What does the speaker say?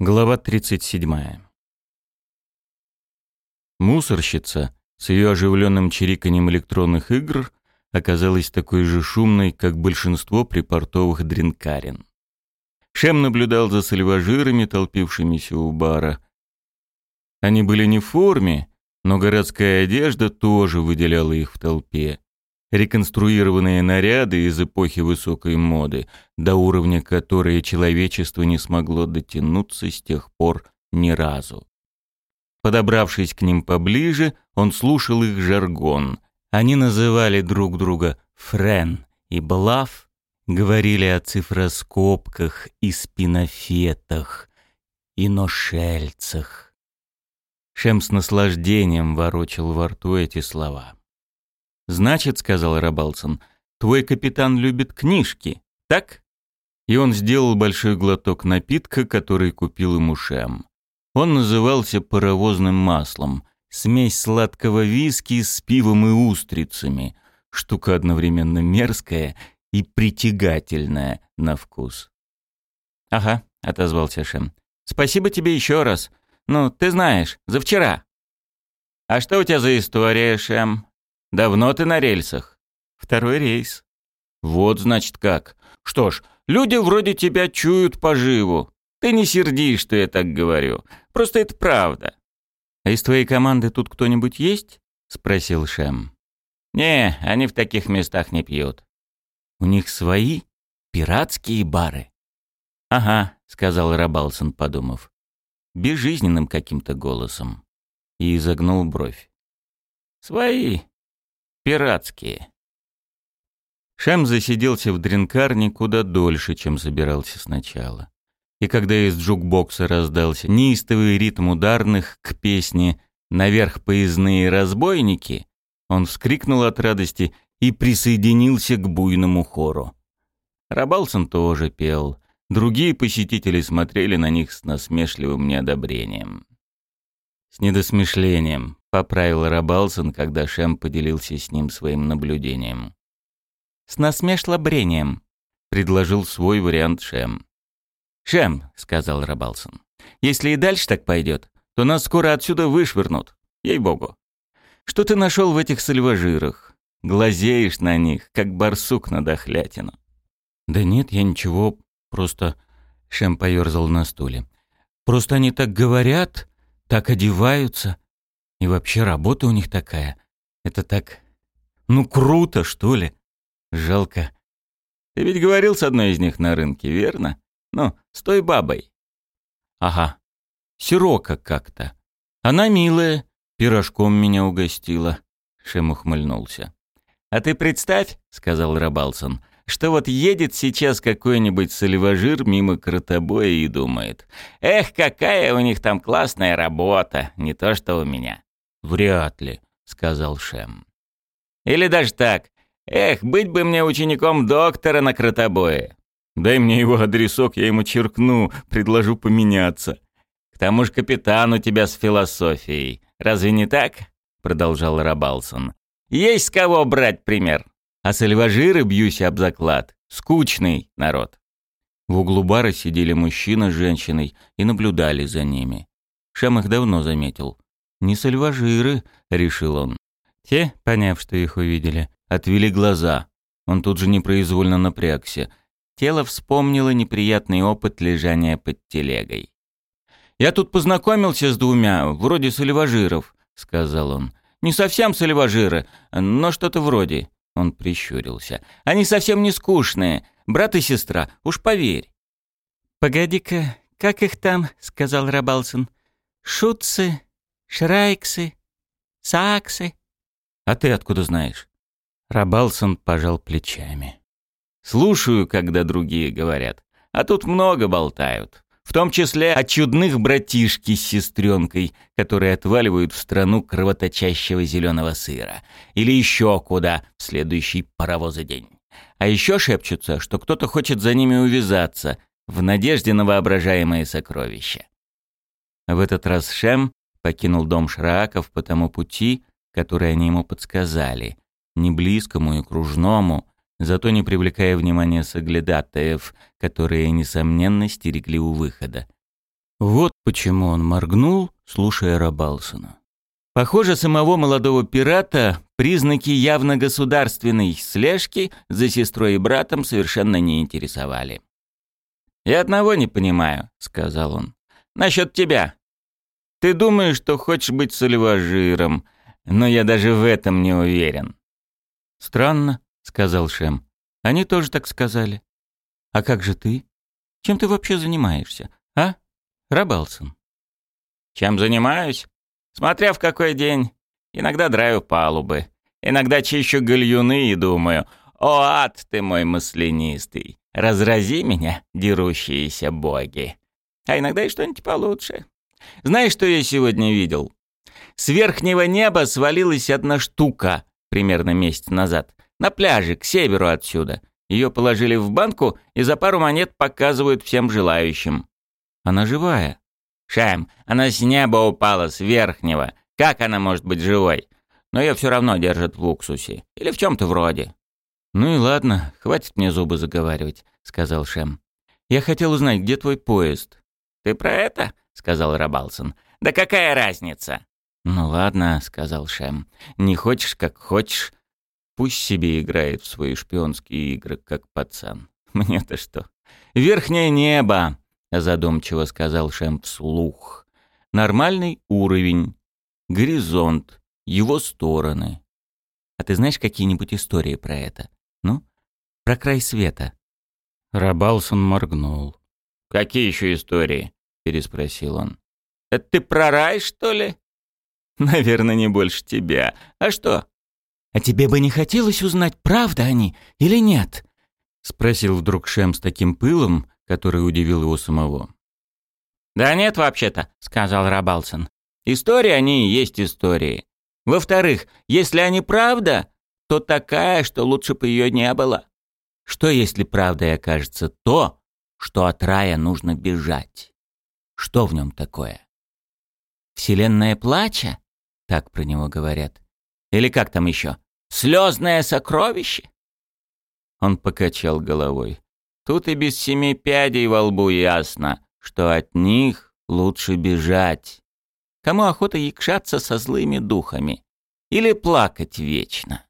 Глава 37. Мусорщица с ее оживленным чириканьем электронных игр оказалась такой же шумной, как большинство припортовых дринкарен. Шем наблюдал за сальважирами, толпившимися у бара. Они были не в форме, но городская одежда тоже выделяла их в толпе реконструированные наряды из эпохи высокой моды, до уровня которой человечество не смогло дотянуться с тех пор ни разу. Подобравшись к ним поближе, он слушал их жаргон. Они называли друг друга «френ» и «блав», говорили о цифроскопках и спинофетах, и ношельцах. Шем с наслаждением ворочал во рту эти слова. «Значит, — сказал Рабалсон, — твой капитан любит книжки, так?» И он сделал большой глоток напитка, который купил ему Шем. Он назывался паровозным маслом, смесь сладкого виски с пивом и устрицами, штука одновременно мерзкая и притягательная на вкус. «Ага», — отозвался Шем. «Спасибо тебе еще раз. Ну, ты знаешь, за вчера». «А что у тебя за история, Шем?» Давно ты на рельсах? Второй рейс. Вот, значит, как. Что ж, люди вроде тебя чуют поживу. Ты не сердишь, что я так говорю. Просто это правда. А из твоей команды тут кто-нибудь есть? Спросил Шем. Не, они в таких местах не пьют. У них свои пиратские бары. Ага, сказал Рабалсон, подумав. Безжизненным каким-то голосом. И изогнул бровь. Свои, Пиратские. Шам засиделся в дринкарне куда дольше, чем собирался сначала. И когда из джукбокса раздался неистовый ритм ударных к песне «Наверх поездные разбойники», он вскрикнул от радости и присоединился к буйному хору. Рабалсон тоже пел. Другие посетители смотрели на них с насмешливым неодобрением. С недосмышлением, поправил Рабалсон, когда Шем поделился с ним своим наблюдением. «С насмешлобрением», — предложил свой вариант Шем. «Шем», — сказал Рабалсон, — «если и дальше так пойдет, то нас скоро отсюда вышвырнут, ей-богу. Что ты нашел в этих сальважирах? Глазеешь на них, как барсук на дохлятину». «Да нет, я ничего, просто...» — Шем поерзал на стуле. «Просто они так говорят, так одеваются, и вообще работа у них такая. Это так... Ну, круто, что ли? Жалко. Ты ведь говорил с одной из них на рынке, верно? Ну, с той бабой. Ага. Сирока как-то. Она милая, пирожком меня угостила. Шем ухмыльнулся. «А ты представь», — сказал Рабалсон, — «что вот едет сейчас какой-нибудь соливажир мимо кротобоя и думает, «Эх, какая у них там классная работа, не то что у меня». «Вряд ли», — сказал Шем. «Или даже так. Эх, быть бы мне учеником доктора на кротобое. Дай мне его адресок, я ему черкну, предложу поменяться. К тому же капитан у тебя с философией. Разве не так?» — продолжал Рабалсон. «Есть с кого брать пример. А сальважиры, бьюсь об заклад, скучный народ». В углу бара сидели мужчина с женщиной и наблюдали за ними. Шем их давно заметил. «Не сальважиры», — решил он. Те, поняв, что их увидели, отвели глаза. Он тут же непроизвольно напрягся. Тело вспомнило неприятный опыт лежания под телегой. «Я тут познакомился с двумя, вроде сальважиров», — сказал он. «Не совсем сальважиры, но что-то вроде». Он прищурился. «Они совсем не скучные. Брат и сестра, уж поверь». «Погоди-ка, как их там?» — сказал Рабалсон. «Шутцы, Шрайксы, Саксы. А ты откуда знаешь? Рабалсон пожал плечами. Слушаю, когда другие говорят. А тут много болтают. В том числе о чудных братишке с сестренкой, которые отваливают в страну кровоточащего зеленого сыра. Или еще куда в следующий паровозы день. А еще шепчутся, что кто-то хочет за ними увязаться, в надежде на воображаемые сокровища. В этот раз Шем покинул дом Шрааков по тому пути, который они ему подсказали, не близкому и кружному, зато не привлекая внимания соглядатаев, которые, несомненно, стерегли у выхода. Вот почему он моргнул, слушая Рабалсона. Похоже, самого молодого пирата признаки явно государственной слежки за сестрой и братом совершенно не интересовали. «Я одного не понимаю», — сказал он. «Насчет тебя. Ты думаешь, что хочешь быть сальважиром, но я даже в этом не уверен». «Странно», — сказал Шем. «Они тоже так сказали. А как же ты? Чем ты вообще занимаешься, а, Рабалсон?» «Чем занимаюсь? Смотря в какой день. Иногда драю палубы, иногда чищу гальюны и думаю, «О, ад ты мой маслянистый! Разрази меня, дерущиеся боги!» А иногда и что-нибудь получше. Знаешь, что я сегодня видел? С верхнего неба свалилась одна штука примерно месяц назад. На пляже, к северу отсюда. Ее положили в банку и за пару монет показывают всем желающим. Она живая. Шайм, она с неба упала, с верхнего. Как она может быть живой? Но ее все равно держат в уксусе. Или в чем-то вроде. «Ну и ладно, хватит мне зубы заговаривать», — сказал Шем. «Я хотел узнать, где твой поезд?» «Ты про это?» — сказал Рабалсон. «Да какая разница?» «Ну ладно», — сказал Шем. «Не хочешь, как хочешь. Пусть себе играет в свои шпионские игры, как пацан. Мне-то что?» «Верхнее небо», — задумчиво сказал Шем вслух. «Нормальный уровень. Горизонт. Его стороны. А ты знаешь какие-нибудь истории про это? Ну, про край света?» Рабалсон моргнул. «Какие еще истории?» — переспросил он. «Это ты про рай, что ли?» «Наверное, не больше тебя. А что?» «А тебе бы не хотелось узнать, правда они или нет?» — спросил вдруг Шем с таким пылом, который удивил его самого. «Да нет, вообще-то», — сказал Рабалсон. «Истории они и есть истории. Во-вторых, если они правда, то такая, что лучше бы ее не было. Что если правдой окажется то, что от рая нужно бежать?» Что в нем такое? Вселенная плача? Так про него говорят. Или как там еще? Слезное сокровище? Он покачал головой. Тут и без семи пядей во лбу ясно, что от них лучше бежать. Кому охота якшаться со злыми духами? Или плакать вечно?